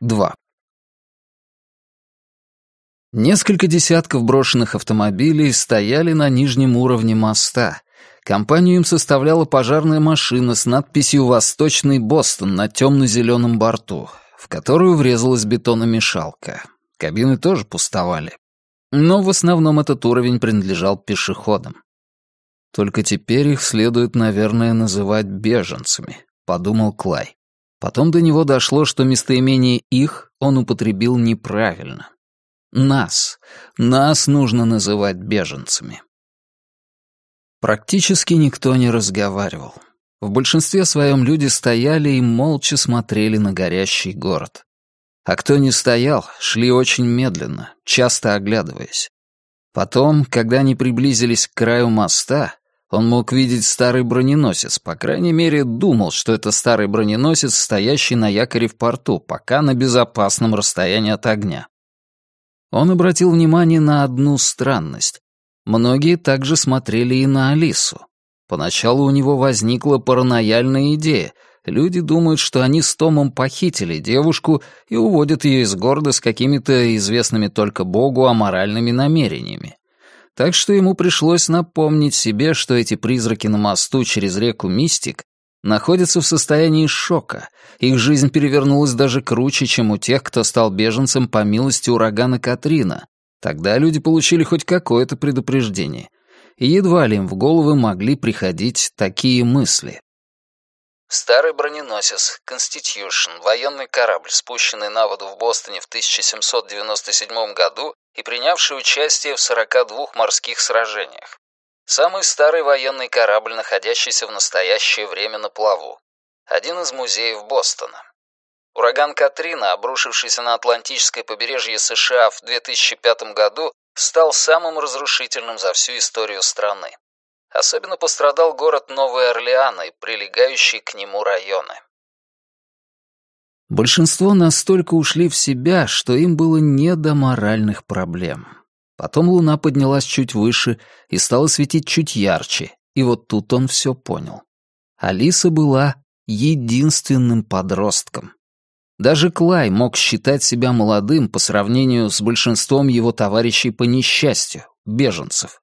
2. Несколько десятков брошенных автомобилей стояли на нижнем уровне моста. Компанию им составляла пожарная машина с надписью «Восточный Бостон» на темно-зеленом борту, в которую врезалась бетономешалка. Кабины тоже пустовали. Но в основном этот уровень принадлежал пешеходам. Только теперь их следует, наверное, называть беженцами, подумал Клай. Потом до него дошло, что местоимение «их» он употребил неправильно. Нас. Нас нужно называть беженцами. Практически никто не разговаривал. В большинстве своем люди стояли и молча смотрели на горящий город. А кто не стоял, шли очень медленно, часто оглядываясь. Потом, когда они приблизились к краю моста, он мог видеть старый броненосец, по крайней мере, думал, что это старый броненосец, стоящий на якоре в порту, пока на безопасном расстоянии от огня. Он обратил внимание на одну странность. Многие также смотрели и на Алису. Поначалу у него возникла паранояльная идея. Люди думают, что они с Томом похитили девушку и уводят ее из города с какими-то известными только Богу аморальными намерениями. Так что ему пришлось напомнить себе, что эти призраки на мосту через реку Мистик находятся в состоянии шока. Их жизнь перевернулась даже круче, чем у тех, кто стал беженцем по милости урагана Катрина. Тогда люди получили хоть какое-то предупреждение. И едва ли им в головы могли приходить такие мысли. Старый броненосец Constitution, военный корабль, спущенный на воду в Бостоне в 1797 году и принявший участие в 42 морских сражениях. Самый старый военный корабль, находящийся в настоящее время на плаву. Один из музеев Бостона. Ураган Катрина, обрушившийся на Атлантическое побережье США в 2005 году, стал самым разрушительным за всю историю страны. Особенно пострадал город Новый Орлеан и прилегающие к нему районы. Большинство настолько ушли в себя, что им было не до моральных проблем. Потом луна поднялась чуть выше и стала светить чуть ярче, и вот тут он все понял. Алиса была единственным подростком. Даже Клай мог считать себя молодым по сравнению с большинством его товарищей по несчастью, беженцев.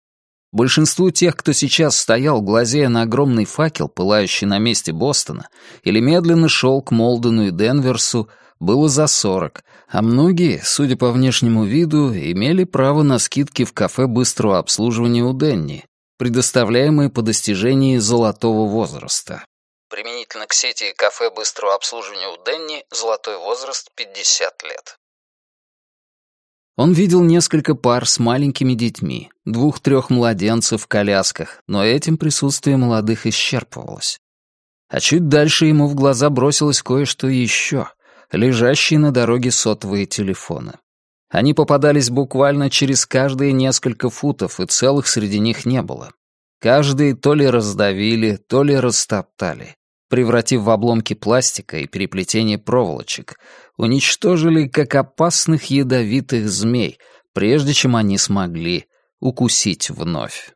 Большинству тех, кто сейчас стоял, глазея на огромный факел, пылающий на месте Бостона, или медленно шел к Молдену и Денверсу, было за сорок, а многие, судя по внешнему виду, имели право на скидки в кафе быстрого обслуживания у Денни, предоставляемые по достижении золотого возраста. Применительно к сети кафе быстрого обслуживания у Денни золотой возраст 50 лет. Он видел несколько пар с маленькими детьми, двух-трех младенцев в колясках, но этим присутствие молодых исчерпывалось. А чуть дальше ему в глаза бросилось кое-что еще, лежащие на дороге сотовые телефоны. Они попадались буквально через каждые несколько футов, и целых среди них не было. Каждый то ли раздавили, то ли растоптали превратив в обломки пластика и переплетение проволочек, уничтожили как опасных ядовитых змей, прежде чем они смогли укусить вновь.